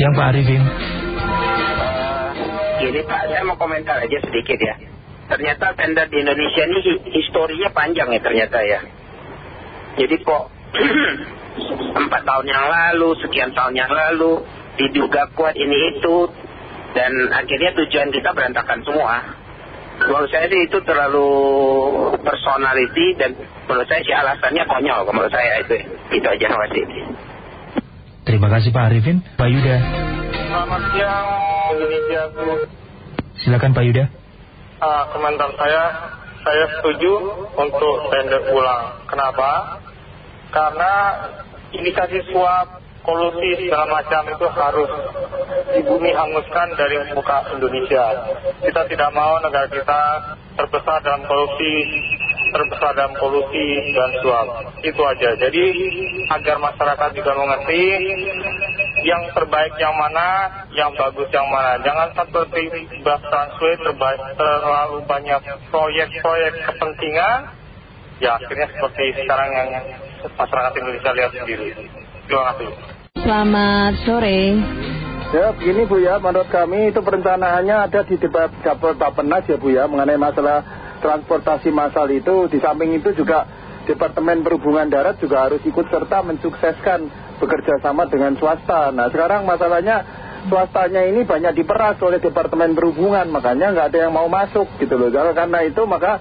Siang Pak Arifin. Jadi Pak, saya mau komentar aja sedikit ya. Ternyata tender di Indonesia ini historinya panjang ya ternyata ya. Jadi kok empat tahun yang lalu, sekian tahun yang lalu, diduga kuat ini itu, dan akhirnya tujuan kita berantakan semua. Menurut saya sih itu terlalu personality dan menurut saya sih alasannya konyol. Menurut saya itu, itu aja kasih. Terima kasih Pak Arifin. Pak Yuda. Selamat siang Indonesia. Silakan Pak Yuda. Uh, komentar saya, saya setuju untuk tender ulang. Kenapa? Karena indikasi suap, kolusi segala macam itu harus dibumi hanguskan dari muka Indonesia. Kita tidak mau negara kita terbesar dalam korupsi, terbesar dalam kolusi dan suap. Itu aja. Jadi agar masyarakat juga mengerti yang terbaik yang mana, yang bagus yang mana. Jangan seperti bus transfer terbaik, terlalu banyak proyek-proyek kepentingan. Ya akhirnya seperti sekarang yang masyarakat Indonesia lihat sendiri. Terima kasih. Selamat sore. Ya begini Bu ya, menurut kami itu perencanaannya ada di debat Bapenas ya Bu ya mengenai masalah transportasi massal itu. Di samping itu juga Departemen Perhubungan Darat juga harus ikut serta mensukseskan bekerja sama dengan swasta. Nah sekarang masalahnya swastanya ini banyak diperas oleh Departemen Perhubungan, makanya nggak ada yang mau masuk gitu loh. Karena itu maka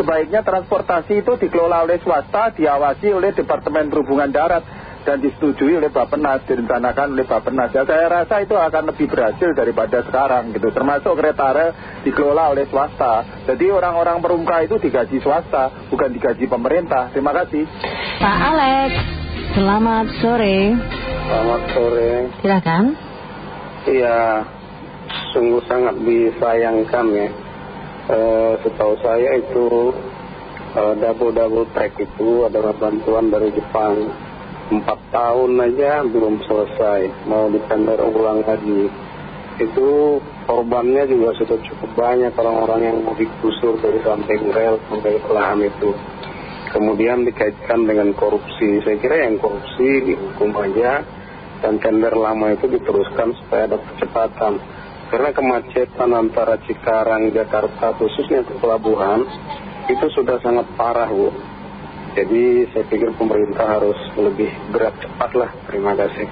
sebaiknya transportasi itu dikelola oleh swasta, diawasi oleh Departemen Perhubungan Darat dan disetujui oleh Bapenas, direncanakan oleh Bapenas. Ya, saya rasa itu akan lebih berhasil daripada sekarang gitu. Termasuk kereta rel dikelola oleh swasta. Jadi orang-orang perumka itu digaji swasta, bukan digaji pemerintah. Terima kasih. Pak Alex, selamat sore. Selamat sore. Silakan. Iya, sungguh sangat disayangkan ya. E, setahu saya itu e, double-double track itu adalah bantuan dari Jepang empat tahun aja belum selesai. Mau ditender ulang lagi. Itu korbannya juga sudah cukup banyak orang-orang yang mau digusur dari samping rel sampai lahan itu. Kemudian dikaitkan dengan korupsi. Saya kira yang korupsi dihukum aja dan tender lama itu diteruskan supaya ada percepatan. Karena kemacetan antara Cikarang, Jakarta khususnya ke pelabuhan itu sudah sangat parah Bu jadi saya pikir pemerintah harus lebih gerak cepat lah. Terima kasih.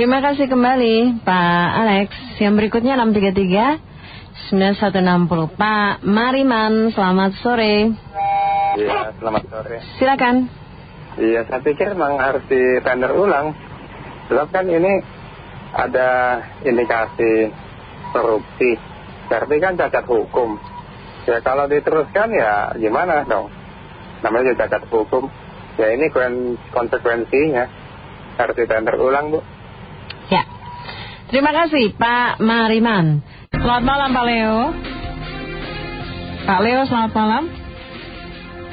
Terima kasih kembali Pak Alex. Yang berikutnya 633 9160 Pak Mariman, selamat sore. Iya, selamat sore. Silakan. Iya, saya pikir memang harus di tender ulang. Sebab kan ini ada indikasi korupsi. Berarti kan cacat hukum. Ya kalau diteruskan ya gimana dong? Namanya juga cacat hukum. Ya ini konsekuensinya. Harus ditender ulang Bu. Ya. Terima kasih Pak Mariman. Selamat malam Pak Leo. Pak Leo selamat malam.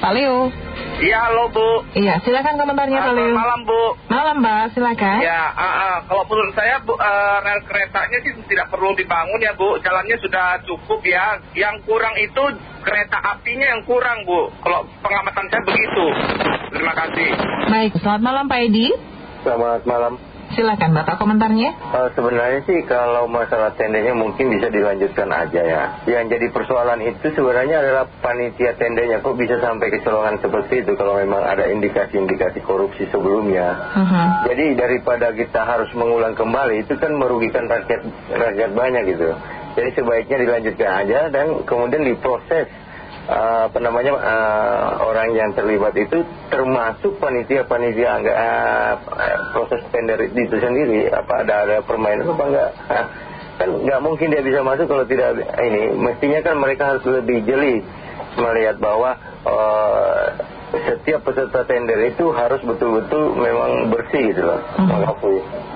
Pak Leo Iya halo Bu. Iya silakan komentarnya Pak Leo. Malam Bu. Malam Mbak. Silakan. Ya uh, uh, kalau menurut saya Bu uh, rel keretanya sih tidak perlu dibangun ya Bu. Jalannya sudah cukup ya. Yang kurang itu kereta apinya yang kurang Bu. Kalau pengamatan saya begitu. Terima kasih. Baik selamat malam Pak Edi. Selamat malam Silakan Bapak komentarnya. Uh, Sebenarnya sih kalau masalah tendanya mungkin bisa dilanjutkan aja ya. Yang jadi persoalan itu sebenarnya adalah panitia tendanya Kok bisa sampai kecolongan seperti itu kalau memang ada indikasi-indikasi korupsi sebelumnya. Uh-huh. Jadi daripada kita harus mengulang kembali itu kan merugikan rakyat, rakyat banyak gitu. Jadi sebaiknya dilanjutkan aja dan kemudian diproses uh, apa namanya uh, orang yang terlibat itu termasuk panitia-panitia uh, proses tender itu sendiri apa ada ada permainan apa enggak kan nggak mungkin dia bisa masuk kalau tidak ini mestinya kan mereka harus lebih jeli melihat bahwa setiap peserta tender itu harus betul-betul memang bersih gitu loh. -hmm.